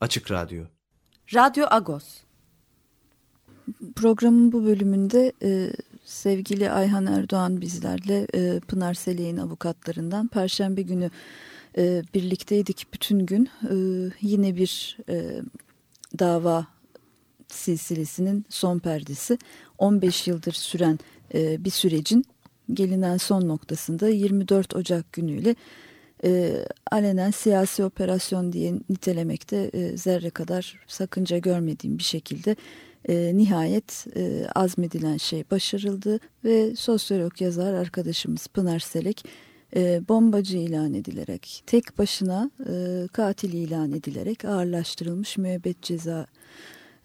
Açık Radyo. Radyo Agos. Programın bu bölümünde e, sevgili Ayhan Erdoğan bizlerle e, Pınar Selek'in avukatlarından Perşembe günü e, birlikteydik bütün gün. E, yine bir e, dava silsilesinin son perdesi 15 yıldır süren e, bir sürecin gelinen son noktasında 24 Ocak günüyle e, alenen siyasi operasyon diye nitelemekte e, zerre kadar sakınca görmediğim bir şekilde e, nihayet e, azmedilen şey başarıldı ve sosyolog yazar arkadaşımız Pınar Selek e, bombacı ilan edilerek tek başına e, katil ilan edilerek ağırlaştırılmış müebbet ceza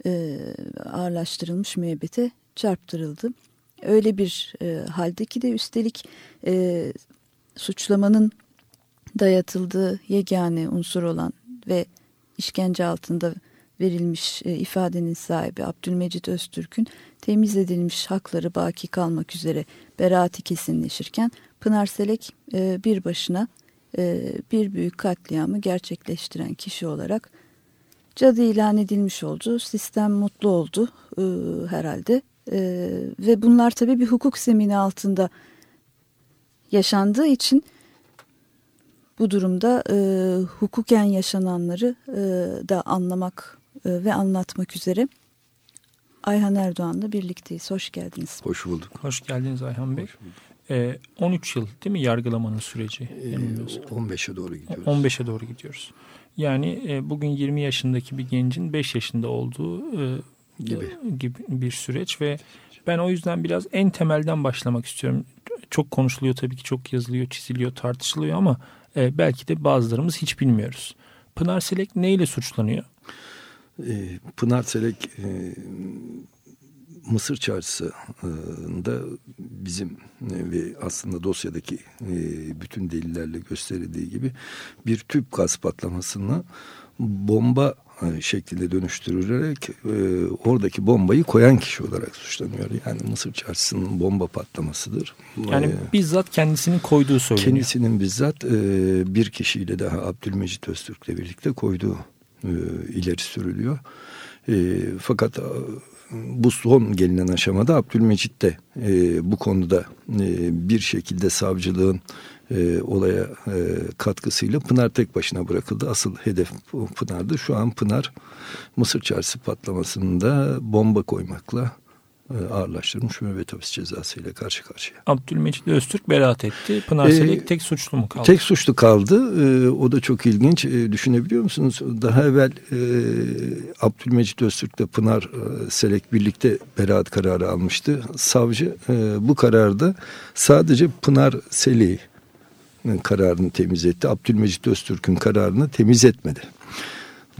e, ağırlaştırılmış müebbete çarptırıldı. Öyle bir e, halde ki de üstelik e, suçlamanın dayatıldığı yegane unsur olan ve işkence altında verilmiş e, ifadenin sahibi Abdülmecit Öztürk'ün temiz edilmiş hakları baki kalmak üzere beraati kesinleşirken Pınar Selek e, bir başına e, bir büyük katliamı gerçekleştiren kişi olarak cadı ilan edilmiş oldu. Sistem mutlu oldu herhalde ve bunlar tabii bir hukuk zemini altında yaşandığı için bu durumda e, hukuken yaşananları e, da anlamak e, ve anlatmak üzere Ayhan Erdoğan'la birlikteyiz. Hoş geldiniz. Hoş bulduk. Hoş geldiniz Ayhan Bey. Ee, 13 yıl değil mi yargılamanın süreci? Ee, 15'e doğru gidiyoruz. 15'e doğru gidiyoruz. Yani e, bugün 20 yaşındaki bir gencin 5 yaşında olduğu e, gibi. gibi bir süreç ve ben o yüzden biraz en temelden başlamak istiyorum. Çok konuşuluyor tabii ki çok yazılıyor, çiziliyor, tartışılıyor ama e, belki de bazılarımız hiç bilmiyoruz. Pınar Selek neyle suçlanıyor? E, Pınar Selek e, Mısır çarşısında bizim e, ve aslında dosyadaki e, bütün delillerle gösterildiği gibi bir tüp gaz patlamasını bomba e, şeklinde dönüştürülerek e, oradaki bombayı koyan kişi olarak suçlanıyor. Yani Mısır çarşısının bomba patlamasıdır. Yani e, bizzat kendisinin koyduğu söyleniyor. Kendisinin bizzat e, bir kişiyle daha Abdülmecit Öztürk'le birlikte koyduğu e, ileri sürülüyor. E, fakat e, bu son gelinen aşamada Abdülmecit de e, bu konuda e, bir şekilde savcılığın e, olaya e, katkısıyla Pınar tek başına bırakıldı. Asıl hedef Pınar'dı. Şu an Pınar Mısır çarşısı patlamasında bomba koymakla e, ağırlaştırılmış müebbet hapis cezası ile karşı karşıya. Abdülmecit Öztürk beraat etti. Pınar ee, Selek tek suçlu mu kaldı? Tek suçlu kaldı. Ee, o da çok ilginç. Ee, düşünebiliyor musunuz? Daha evvel e, Abdülmecit Öztürk ile Pınar e, Selek birlikte beraat kararı almıştı. Savcı e, bu kararda sadece Pınar Selek'in kararını temiz etti. Abdülmecit Öztürk'ün kararını temiz etmedi.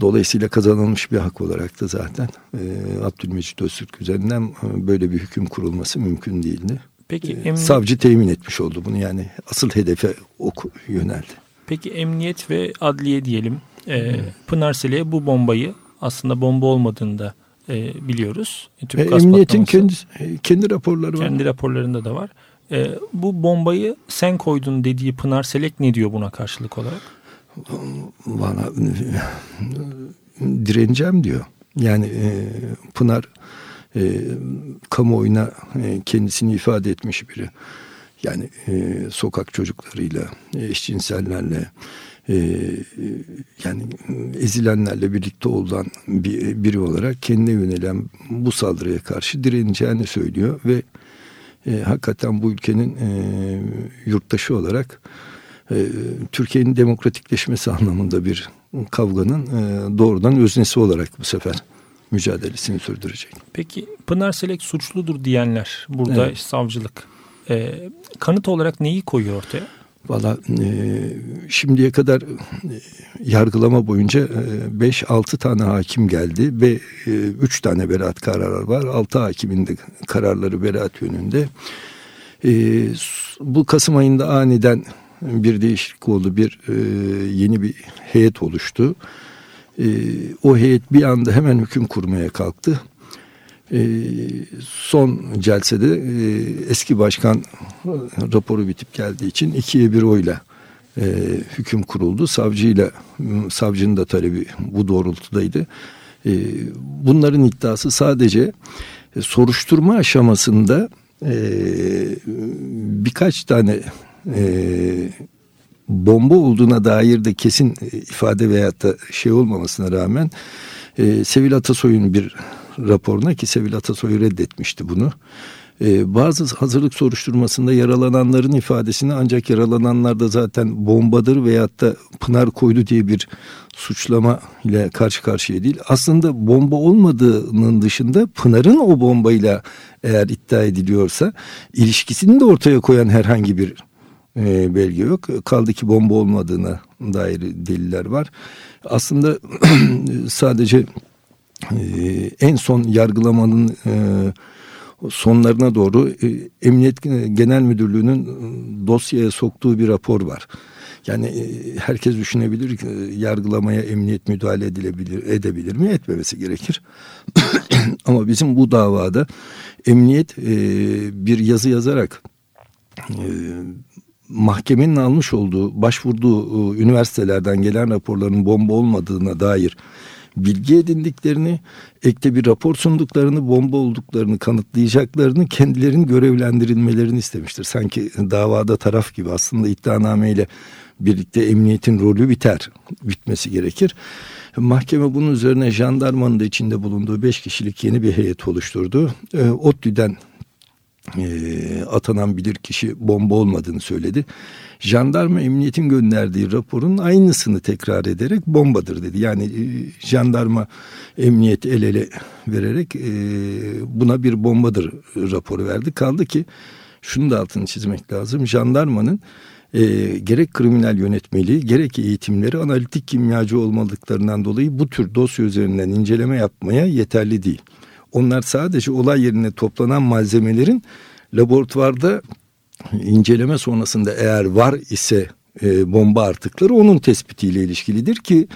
Dolayısıyla kazanılmış bir hak olarak da zaten e, Abdülmecit Öztürk üzerinden e, böyle bir hüküm kurulması mümkün değildi. Peki e, savcı temin etmiş oldu bunu yani asıl hedefe oku, yöneldi. Peki emniyet ve adliye diyelim e, hmm. Pınar Sele'ye bu bombayı aslında bomba olmadığını da e, biliyoruz. E, e emniyetin kendi, kendi raporları var. Kendi raporlarında da var. E, bu bombayı sen koydun dediği Pınar Selek ne diyor buna karşılık olarak? bana direneceğim diyor. Yani e, Pınar e, kamuoyuna e, kendisini ifade etmiş biri. Yani e, sokak çocuklarıyla, eşcinsellerle, e, yani ezilenlerle birlikte olan bir, biri olarak kendine yönelen bu saldırıya karşı direneceğini söylüyor ve e, hakikaten bu ülkenin e, yurttaşı olarak e, Türkiye'nin demokratikleşmesi anlamında bir kavganın e, doğrudan öznesi olarak bu sefer mücadelesini sürdürecek. Peki Pınar Selek suçludur diyenler burada evet. savcılık e, kanıt olarak neyi koyuyor ortaya? Valla e, şimdiye kadar e, yargılama boyunca 5-6 e, tane hakim geldi ve 3 e, tane beraat kararı var. 6 hakimin de kararları beraat yönünde. E, bu Kasım ayında aniden bir değişiklik oldu. Bir e, yeni bir heyet oluştu. E, o heyet bir anda hemen hüküm kurmaya kalktı. E, son celsede e, eski başkan raporu bitip geldiği için ikiye bir oyla e, hüküm kuruldu. Savcıyla savcının da talebi bu doğrultudaydı. E, bunların iddiası sadece soruşturma aşamasında birkaç tane bomba olduğuna dair de kesin ifade veyahut da şey olmamasına rağmen e, Sevil Atasoy'un bir raporuna ki Sevil Atasoy reddetmişti bunu. E, bazı hazırlık soruşturmasında yaralananların ifadesini ancak yaralananlar da zaten bombadır veyahut da Pınar koydu diye bir suçlama ile karşı karşıya değil. Aslında bomba olmadığının dışında Pınar'ın o bombayla eğer iddia ediliyorsa ilişkisini de ortaya koyan herhangi bir e, belge yok. Kaldı ki bomba olmadığına dair deliller var. Aslında sadece en son yargılamanın e, sonlarına doğru e, Emniyet Genel Müdürlüğü'nün dosyaya soktuğu bir rapor var. Yani e, herkes düşünebilir ki e, yargılamaya emniyet müdahale edilebilir, edebilir mi? Etmemesi gerekir. Ama bizim bu davada emniyet e, bir yazı yazarak e, mahkemenin almış olduğu, başvurduğu e, üniversitelerden gelen raporların bomba olmadığına dair bilgi edindiklerini, ekte bir rapor sunduklarını, bomba olduklarını kanıtlayacaklarını, kendilerinin görevlendirilmelerini istemiştir. Sanki davada taraf gibi aslında iddianameyle birlikte emniyetin rolü biter, bitmesi gerekir. Mahkeme bunun üzerine jandarmanın da içinde bulunduğu beş kişilik yeni bir heyet oluşturdu. E, ODTÜ'den e, atanan bilir kişi bomba olmadığını söyledi. Jandarma emniyetin gönderdiği raporun aynısını tekrar ederek bombadır dedi. Yani e, jandarma emniyet el ele vererek e, buna bir bombadır raporu verdi. Kaldı ki şunu da altını çizmek lazım. Jandarmanın e, gerek kriminal yönetmeliği gerek eğitimleri analitik kimyacı olmadıklarından dolayı bu tür dosya üzerinden inceleme yapmaya yeterli değil. Onlar sadece olay yerine toplanan malzemelerin laboratuvarda inceleme sonrasında eğer var ise e, bomba artıkları onun tespitiyle ilişkilidir ki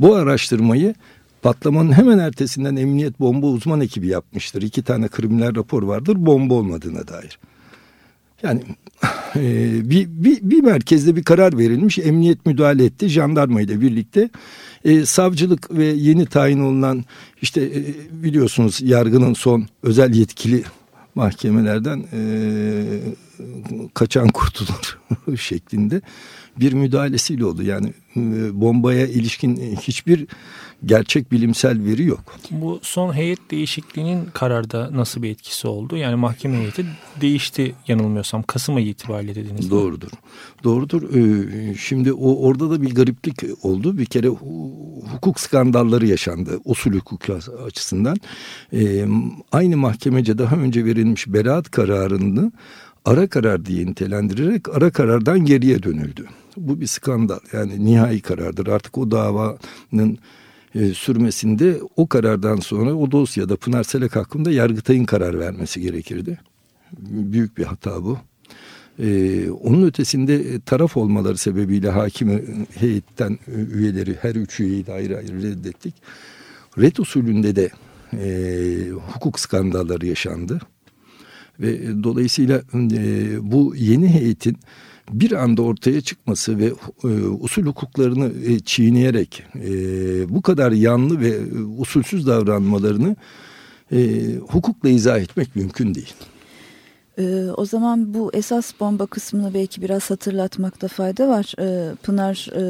bu araştırmayı patlamanın hemen ertesinden emniyet bomba uzman ekibi yapmıştır. İki tane kriminal rapor vardır bomba olmadığına dair. Yani e, bir, bir, bir merkezde bir karar verilmiş emniyet müdahale etti jandarma ile birlikte e, savcılık ve yeni tayin olunan işte e, biliyorsunuz yargının son özel yetkili mahkemelerden e, kaçan kurtulur şeklinde bir müdahalesiyle oldu. Yani e, bombaya ilişkin hiçbir gerçek bilimsel veri yok. Bu son heyet değişikliğinin kararda nasıl bir etkisi oldu? Yani mahkeme heyeti değişti yanılmıyorsam Kasım ayı itibariyle dediniz. Doğrudur. Doğrudur. Ee, şimdi o orada da bir gariplik oldu. Bir kere hukuk skandalları yaşandı usul hukuk açısından. Ee, aynı mahkemece daha önce verilmiş beraat kararını ara karar diye nitelendirerek ara karardan geriye dönüldü. Bu bir skandal yani nihai karardır. Artık o davanın e, sürmesinde o karardan sonra o dosyada Pınar Selek hakkında Yargıtay'ın karar vermesi gerekirdi. Büyük bir hata bu. Ee, onun ötesinde taraf olmaları sebebiyle hakim heyetten üyeleri her üç üyeyi de ayrı ayrı reddettik. Red usulünde de e, hukuk skandalları yaşandı. Ve dolayısıyla e, bu yeni heyetin bir anda ortaya çıkması ve e, usul hukuklarını e, çiğneyerek e, bu kadar yanlı ve e, usulsüz davranmalarını e, hukukla izah etmek mümkün değil. Ee, o zaman bu esas bomba kısmını belki biraz hatırlatmakta fayda var. Ee, Pınar e,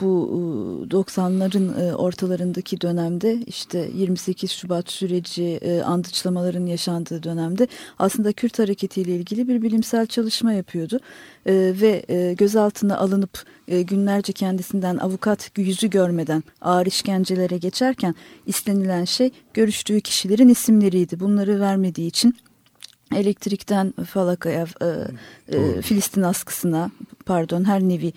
bu 90'ların e, ortalarındaki dönemde işte 28 Şubat süreci e, andıçlamaların yaşandığı dönemde aslında Kürt hareketiyle ilgili bir bilimsel çalışma yapıyordu. Ee, ve e, gözaltına alınıp e, günlerce kendisinden avukat yüzü görmeden ağır işkencelere geçerken istenilen şey görüştüğü kişilerin isimleriydi. Bunları vermediği için elektrikten falakaya, e, e, Filistin askısına pardon her nevi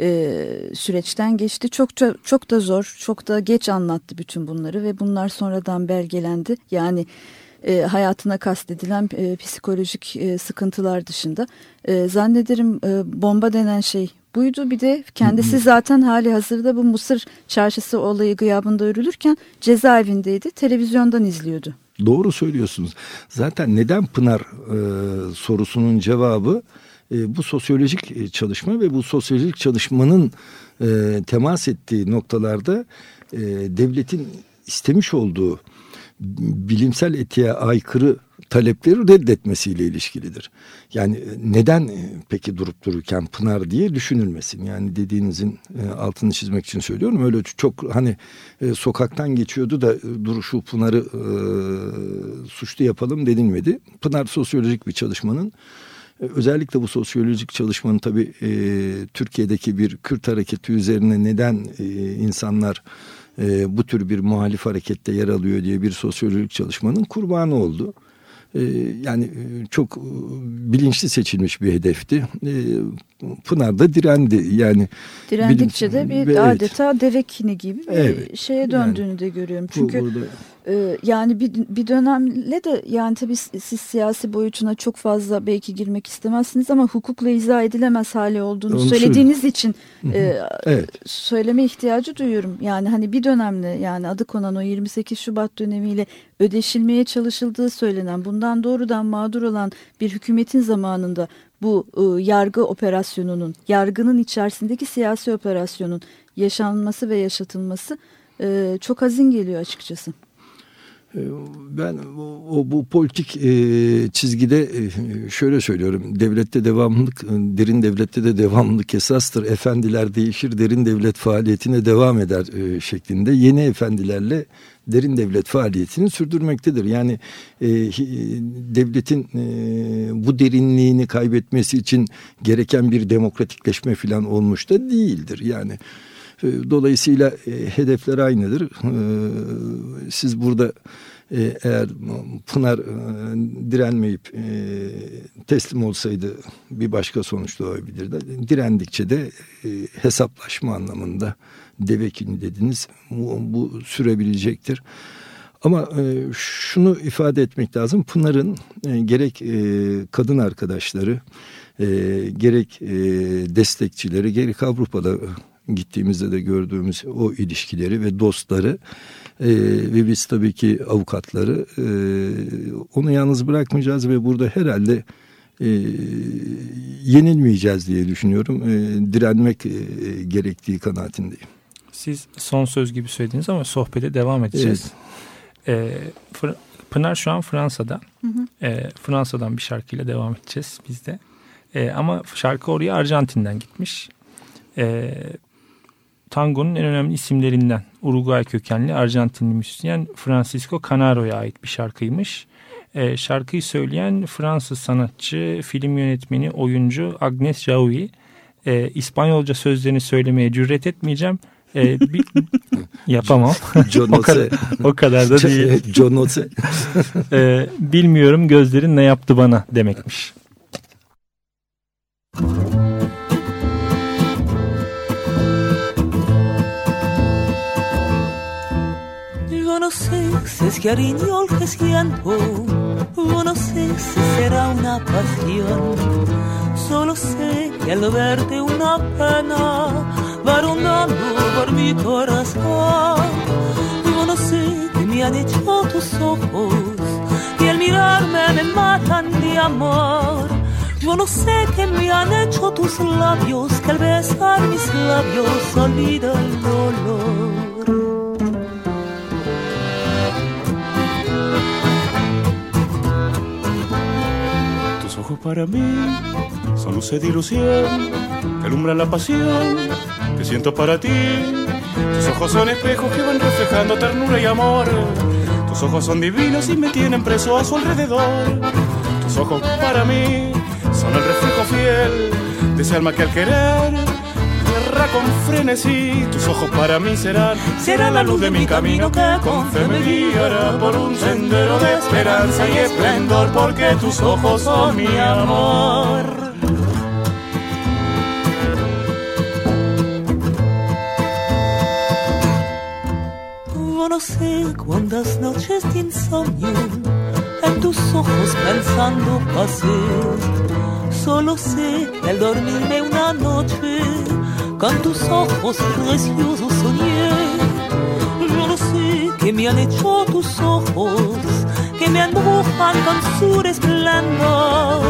e, süreçten geçti. Çok çok da zor, çok da geç anlattı bütün bunları ve bunlar sonradan belgelendi. Yani e, hayatına kastedilen e, psikolojik e, sıkıntılar dışında. E, zannederim e, bomba denen şey buydu. Bir de kendisi zaten hali hazırda bu Mısır çarşısı olayı gıyabında örülürken cezaevindeydi. Televizyondan izliyordu. Doğru söylüyorsunuz. Zaten neden Pınar e, sorusunun cevabı e, bu sosyolojik e, çalışma ve bu sosyolojik çalışmanın e, temas ettiği noktalarda e, devletin istemiş olduğu bilimsel etiğe aykırı talepleri reddetmesiyle ilişkilidir. Yani e, neden e, peki durup dururken Pınar diye düşünülmesin. Yani dediğinizin e, altını çizmek için söylüyorum. Öyle çok hani sokaktan geçiyordu da duruşu Pınar'ı e, suçlu yapalım denilmedi. Pınar sosyolojik bir çalışmanın Özellikle bu sosyolojik çalışmanın tabii e, Türkiye'deki bir Kürt hareketi üzerine neden e, insanlar e, bu tür bir muhalif harekette yer alıyor diye bir sosyolojik çalışmanın kurbanı oldu. Ee, yani e, çok e, bilinçli seçilmiş bir hedefti. Ee, Pınar da direndi yani. Direndikçe bilim, de bir evet. adeta deve kini gibi bir evet. şeye döndüğünü yani, de görüyorum. Çünkü burada... e, yani bir, bir dönemle de yani tabii siz siyasi boyutuna çok fazla belki girmek istemezsiniz ama hukukla izah edilemez hali olduğunu Onu söylediğiniz söyleyeyim. için e, evet. söyleme ihtiyacı duyuyorum. Yani hani bir dönemle yani adı konan o 28 Şubat dönemiyle ödeşilmeye çalışıldığı söylenen bundan doğrudan mağdur olan bir hükümetin zamanında bu e, yargı operasyonunun, yargının içerisindeki siyasi operasyonun yaşanması ve yaşatılması e, çok hazin geliyor açıkçası. E, ben o, bu politik e, çizgide e, şöyle söylüyorum. Devlette devamlılık, e, derin devlette de devamlılık esastır. Efendiler değişir, derin devlet faaliyetine devam eder e, şeklinde. Yeni efendilerle derin devlet faaliyetini sürdürmektedir. Yani e, devletin e, bu derinliğini kaybetmesi için gereken bir demokratikleşme falan olmuş da değildir. Yani e, dolayısıyla e, hedefler aynıdır. E, siz burada e, eğer Pınar e, direnmeyip e, teslim olsaydı bir başka sonuç doğabilirdi. Direndikçe de e, hesaplaşma anlamında devekini dediniz. Bu, bu sürebilecektir. Ama e, şunu ifade etmek lazım. Pınar'ın e, gerek e, kadın arkadaşları, e, gerek e, destekçileri, gerek Avrupa'da gittiğimizde de gördüğümüz o ilişkileri ve dostları e, ve biz tabii ki avukatları e, onu yalnız bırakmayacağız ve burada herhalde e, yenilmeyeceğiz diye düşünüyorum. E, direnmek e, gerektiği kanaatindeyim. Siz son söz gibi söylediniz ama sohbete devam edeceğiz. Evet. E, Pınar şu an Fransa'da. Hı hı. E, Fransa'dan bir şarkıyla devam edeceğiz biz de. E, ama şarkı oraya Arjantin'den gitmiş. E, tangonun en önemli isimlerinden Uruguay kökenli Arjantinli müzisyen Francisco Canaro'ya ait bir şarkıymış. E, şarkıyı söyleyen Fransız sanatçı, film yönetmeni, oyuncu Agnes Jaoui. E, İspanyolca sözlerini söylemeye cüret etmeyeceğim. E, bir, yapamam. o, kadar, o kadar da değil. John e, bilmiyorum gözlerin ne yaptı bana demekmiş. Sé si es cariño el que siento, no sé si será una pasión. Solo sé que al verte una pena va rondando por mi corazón. Yo no sé qué me han hecho tus ojos, que al mirarme me matan de amor. Yo no sé qué me han hecho tus labios, que al besar mis labios olvida el dolor. Para mí son luces de ilusión que alumbran la pasión que siento para ti. Tus ojos son espejos que van reflejando ternura y amor. Tus ojos son divinos y me tienen preso a su alrededor. Tus ojos para mí son el reflejo fiel de ese alma que al querer con frenesí. Tus ojos para mí serán, será la luz de mi camino que con fe me guiará por un sendero de esperanza y esplendor, porque tus ojos son mi amor. No sé cuántas noches de insomnio en tus ojos pensando pasé. Solo sé que al dormirme una noche con tus ojos preciosos soñé. Yo no sé qué me han hecho tus ojos, que me embrujan con su resplandor.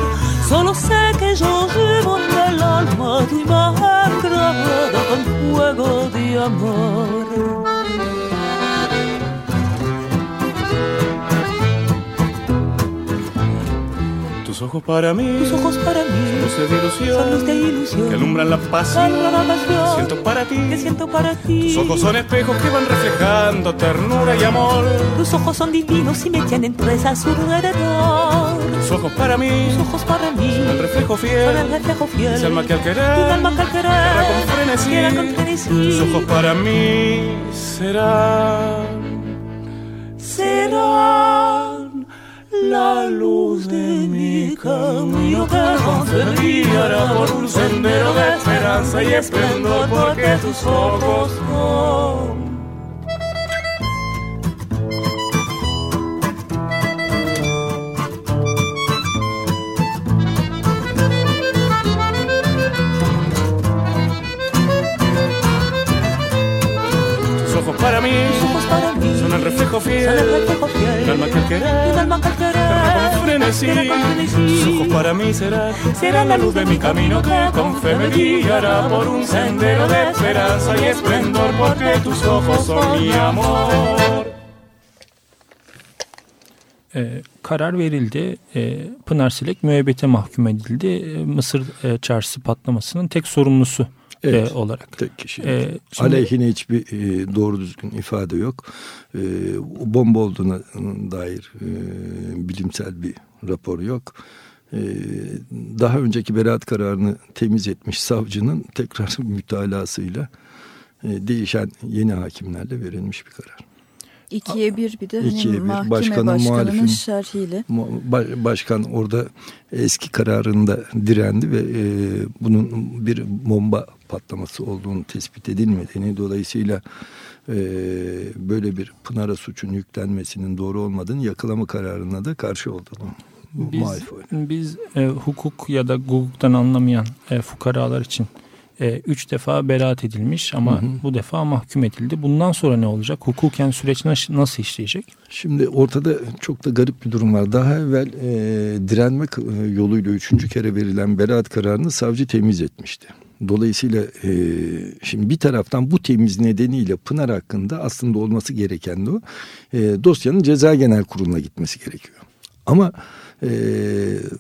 Solo sé que yo llevo en el alma tu imagen grabada con fuego de amor. Tus ojos para mí, tus ojos para mí, son de ilusión, son luz de ilusión que alumbran la pasión, la pasión siento para ti, que siento para ti. Tus ojos son espejos que van reflejando ternura y amor. Tus ojos son divinos y me tienen presa a su alrededor. Tus ojos para mí, tus ojos para mí, son el reflejo fiel, son el reflejo fiel. Es alma que al querer, alma que al querer, con frenesí. Tus ojos para mí serán, serán la luz de mi camino que con fe guiará por un sendero de esperanza y esplendor porque tus ojos son para mí, para mí son el reflejo fiel, son el reflejo fiel frenesí, tus ojos para mí serán, serán la luz de mi camino que con fe me guiará por un sendero de esperanza y esplendor, porque tus ojos son mi amor. Ee, karar verildi. Ee, Pınar Silek müebbete mahkum edildi. Ee, Mısır e, çarşısı patlamasının tek sorumlusu evet, e, olarak. Tek kişi. Ee, şimdi, Aleyhine hiçbir e, doğru düzgün ifade yok. E, bomba olduğuna dair e, bilimsel bir rapor yok. E, daha önceki beraat kararını temiz etmiş savcının tekrar mütalasıyla e, değişen yeni hakimlerle verilmiş bir karar. İkiye bir bir de hani bir, mahkeme başkanın, başkanının şerhiyle. Başkan orada eski kararında direndi ve e, bunun bir bomba patlaması olduğunu tespit edilmediğini dolayısıyla e, böyle bir Pınar'a suçun yüklenmesinin doğru olmadığını yakalama kararına da karşı olduğunu biz, biz e, hukuk ya da hukuktan anlamayan e, fukaralar için e, üç defa beraat edilmiş ama hı hı. bu defa mahkum edildi. Bundan sonra ne olacak? Hukuken süreç nasıl işleyecek? Şimdi ortada çok da garip bir durum var. Daha evvel e, direnmek e, yoluyla üçüncü kere verilen beraat kararını savcı temiz etmişti. Dolayısıyla e, şimdi bir taraftan bu temiz nedeniyle Pınar hakkında aslında olması gereken de o. E, dosyanın ceza genel kuruluna gitmesi gerekiyor. Ama e,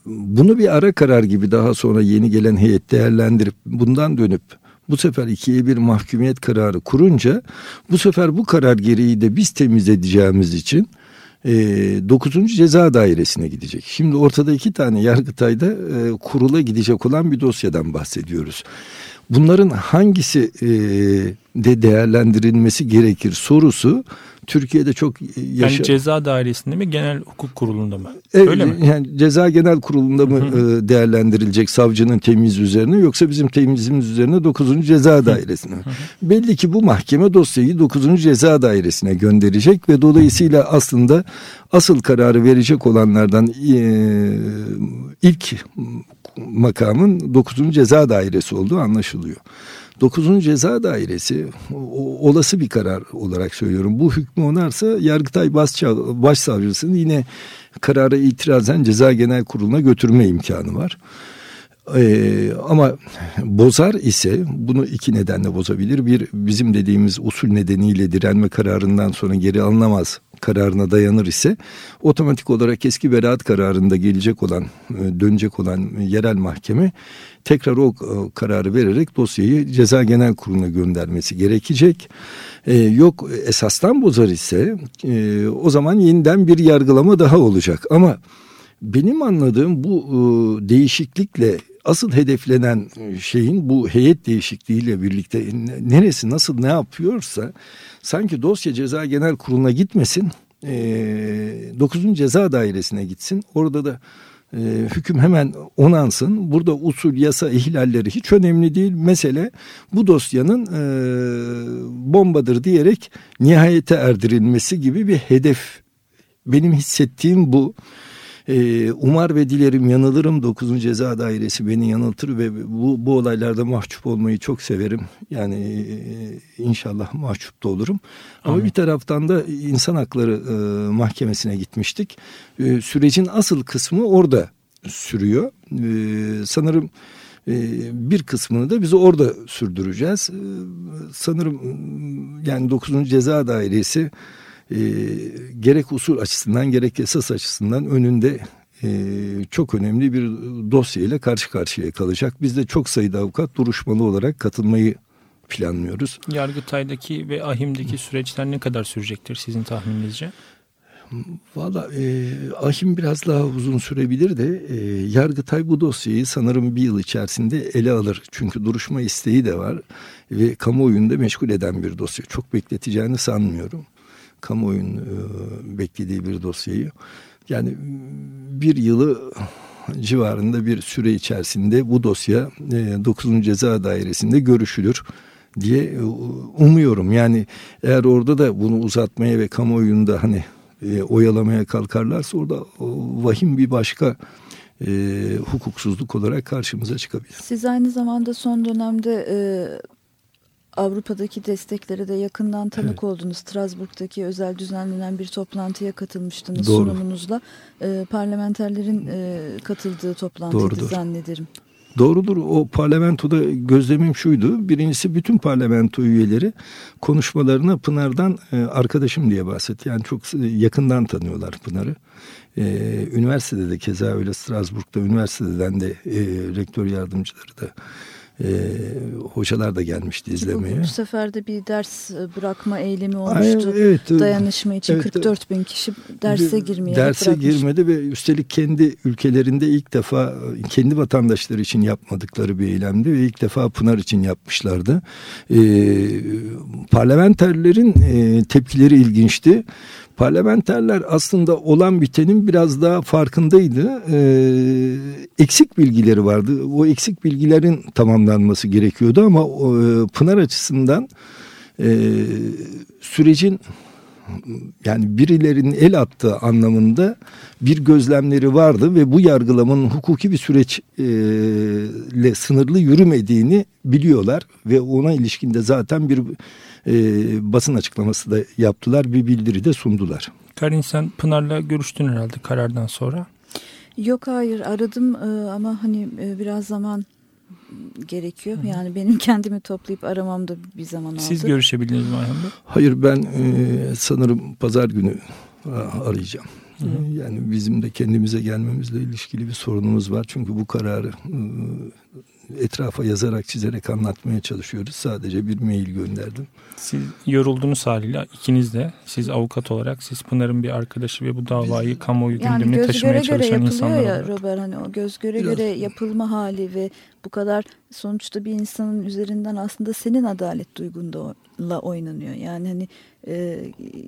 bunu bir ara karar gibi daha sonra yeni gelen heyet değerlendirip bundan dönüp bu sefer ikiye bir mahkumiyet kararı kurunca bu sefer bu karar gereği de biz temiz edeceğimiz için e, 9. Ceza Dairesi'ne gidecek. Şimdi ortada iki tane Yargıtay'da e, kurula gidecek olan bir dosyadan bahsediyoruz. Bunların hangisi e, de değerlendirilmesi gerekir sorusu Türkiye'de çok yaşa... Yani ceza dairesinde mi genel hukuk kurulunda mı? Evet, Öyle mi? Yani ceza genel kurulunda mı e, değerlendirilecek savcının temiz üzerine yoksa bizim temizimiz üzerine 9. ceza dairesine mi? Belli ki bu mahkeme dosyayı 9. ceza dairesine gönderecek ve dolayısıyla aslında asıl kararı verecek olanlardan e, ilk makamın 9. ceza dairesi olduğu anlaşılıyor. 9. Ceza Dairesi o, olası bir karar olarak söylüyorum. Bu hükmü onarsa Yargıtay Başsavcısının yine karara itirazen Ceza Genel Kurulu'na götürme imkanı var. Ee, ama bozar ise bunu iki nedenle bozabilir. Bir bizim dediğimiz usul nedeniyle direnme kararından sonra geri alınamaz kararına dayanır ise otomatik olarak eski beraat kararında gelecek olan e, dönecek olan yerel mahkeme tekrar o e, kararı vererek dosyayı ceza genel kuruluna göndermesi gerekecek. Ee, yok esastan bozar ise e, o zaman yeniden bir yargılama daha olacak ama benim anladığım bu e, değişiklikle asıl hedeflenen şeyin bu heyet değişikliğiyle birlikte neresi nasıl ne yapıyorsa sanki dosya ceza genel kuruluna gitmesin e, 9. ceza dairesine gitsin orada da e, hüküm hemen onansın. Burada usul yasa ihlalleri hiç önemli değil. Mesele bu dosyanın e, bombadır diyerek nihayete erdirilmesi gibi bir hedef. Benim hissettiğim bu ee, umar ve dilerim yanılırım 9. Ceza Dairesi beni yanıltır ve bu, bu olaylarda mahcup olmayı çok severim. Yani e, inşallah mahcup da olurum. Ama Amin. bir taraftan da insan hakları e, mahkemesine gitmiştik. E, sürecin asıl kısmı orada sürüyor. E, sanırım e, bir kısmını da biz orada sürdüreceğiz. E, sanırım yani 9. Ceza Dairesi e, gerek usul açısından gerek esas açısından önünde e, çok önemli bir dosyayla karşı karşıya kalacak. Biz de çok sayıda avukat duruşmalı olarak katılmayı planlıyoruz. Yargıtay'daki ve Ahim'deki süreçler ne kadar sürecektir sizin tahmininizce? Valla e, ahim biraz daha uzun sürebilir de e, Yargıtay bu dosyayı sanırım bir yıl içerisinde ele alır. Çünkü duruşma isteği de var ve kamuoyunda meşgul eden bir dosya. Çok bekleteceğini sanmıyorum. Kamuoyunun e, beklediği bir dosyayı. Yani bir yılı civarında bir süre içerisinde bu dosya e, 9. Ceza Dairesi'nde görüşülür diye e, umuyorum. Yani eğer orada da bunu uzatmaya ve kamuoyunda hani e, oyalamaya kalkarlarsa orada vahim bir başka e, hukuksuzluk olarak karşımıza çıkabilir. Siz aynı zamanda son dönemde e, Avrupa'daki desteklere de yakından tanık evet. oldunuz. Strasbourg'daki özel düzenlenen bir toplantıya katılmıştınız Doğru. sunumunuzla. E, parlamenterlerin e, katıldığı toplantıydı Doğrudur. zannederim. Doğrudur. O parlamentoda gözlemim şuydu. Birincisi bütün parlamento üyeleri konuşmalarına Pınar'dan e, arkadaşım diye bahsetti. Yani çok yakından tanıyorlar Pınar'ı. Ee, üniversitede de keza öyle Strasbourg'da üniversiteden de e, rektör yardımcıları da e, hocalar da gelmişti izlemeye. Bu, bu sefer de bir ders bırakma eylemi olmuştu. Ay, evet, Dayanışma için evet, 44 bin kişi derse girmeye Derse bırakmış. girmedi ve üstelik kendi ülkelerinde ilk defa kendi vatandaşları için yapmadıkları bir eylemdi ve ilk defa Pınar için yapmışlardı. E, parlamenterlerin e, tepkileri ilginçti. Parlamenterler aslında olan bitenin biraz daha farkındaydı. Ee, eksik bilgileri vardı. O eksik bilgilerin tamamlanması gerekiyordu ama e, Pınar açısından e, sürecin yani birilerinin el attığı anlamında bir gözlemleri vardı ve bu yargılamanın hukuki bir süreçle sınırlı yürümediğini biliyorlar ve ona ilişkinde zaten bir e, basın açıklaması da yaptılar. Bir bildiri de sundular. Karin sen Pınar'la görüştün herhalde karardan sonra. Yok hayır aradım ama hani biraz zaman gerekiyor. Hı. Yani benim kendimi toplayıp aramamda bir zaman aldı. Siz görüşebildiniz mi Ayhan Bey? Hayır ben e, sanırım pazar günü arayacağım. Hı hı. Yani bizim de kendimize gelmemizle ilişkili bir sorunumuz var. Çünkü bu kararı etrafa yazarak çizerek anlatmaya çalışıyoruz. Sadece bir mail gönderdim. Siz yoruldunuz haliyle ikiniz de siz avukat olarak siz Pınar'ın bir arkadaşı ve bu davayı Biz, kamuoyu yani gündemine taşımaya çalışan insanlar ya olarak. Robert hani o göz göre Biraz. göre yapılma hali ve bu kadar sonuçta bir insanın üzerinden aslında senin adalet duygunda oynanıyor. Yani hani e,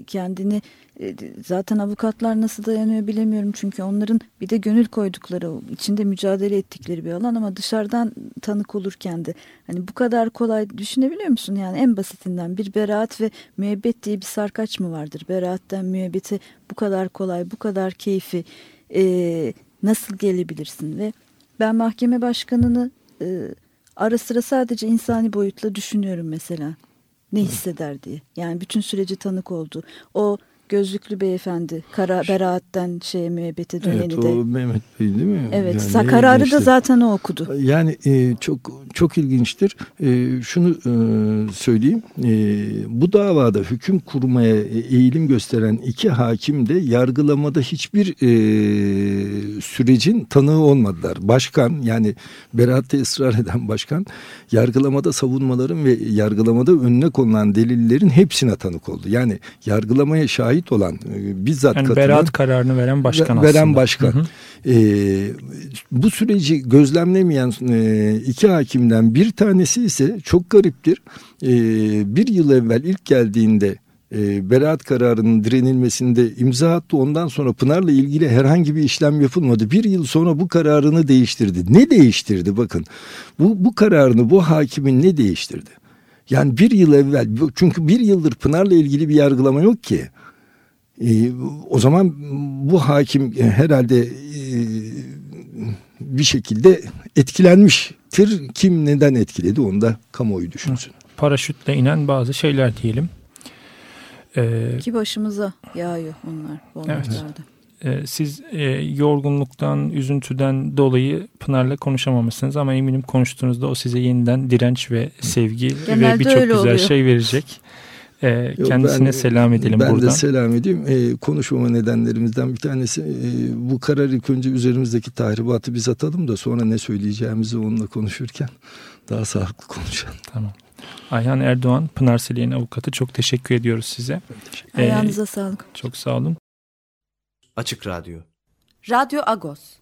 kendini e, zaten avukatlar nasıl dayanıyor bilemiyorum çünkü onların bir de gönül koydukları içinde mücadele ettikleri bir alan ama dışarıdan tanık olurken de. Hani bu kadar kolay düşünebiliyor musun? Yani en basitinden bir beraat ve müebbet diye bir sarkaç mı vardır? Beraatten müebbete bu kadar kolay bu kadar keyfi e, nasıl gelebilirsin? Ve ben mahkeme başkanını e, ara sıra sadece insani boyutla düşünüyorum mesela ne hisseder diye. Yani bütün süreci tanık oldu. O gözlüklü beyefendi kara beraatten şeye müebbete döneni evet, de. Evet o Mehmet Bey değil mi? Evet yani kararı ilginçtir. da zaten o okudu. Yani e, çok çok ilginçtir. E, şunu e, söyleyeyim. E, bu davada hüküm kurmaya eğilim gösteren iki hakim de yargılamada hiçbir e, sürecin tanığı olmadılar. Başkan yani beraatte ısrar eden başkan yargılamada savunmaların ve yargılamada önüne konulan delillerin hepsine tanık oldu. Yani yargılamaya şahit şahit olan e, bizzat yani katılan, beraat kararını veren başkan veren aslında. başkan. Hı hı. E, bu süreci gözlemlemeyen e, iki hakimden bir tanesi ise çok gariptir. E, bir yıl evvel ilk geldiğinde e, beraat kararının direnilmesinde imza attı. Ondan sonra Pınar'la ilgili herhangi bir işlem yapılmadı. Bir yıl sonra bu kararını değiştirdi. Ne değiştirdi bakın. Bu, bu kararını bu hakimin ne değiştirdi? Yani bir yıl evvel çünkü bir yıldır Pınar'la ilgili bir yargılama yok ki. E, o zaman bu hakim e, herhalde e, bir şekilde etkilenmiştir. Kim neden etkiledi onu da kamuoyu düşünsün. Paraşütle inen bazı şeyler diyelim. Ee, Ki başımıza yağıyor onlar bu evet. e, siz e, yorgunluktan, üzüntüden dolayı Pınar'la konuşamamışsınız ama eminim konuştuğunuzda o size yeniden direnç ve sevgi Genelde ve birçok güzel oluyor. şey verecek. E, Yok, kendisine ben, selam edelim ben buradan. Ben de selam edeyim. E, konuşmama nedenlerimizden bir tanesi e, bu karar ilk önce üzerimizdeki tahribatı biz atalım da sonra ne söyleyeceğimizi onunla konuşurken daha sağlıklı konuşalım. Tamam. Ayhan Erdoğan, Pınar Selin avukatı çok teşekkür ediyoruz size. Ayağınıza ee, sağlık. Çok sağ olun. Açık Radyo. Radyo Agos.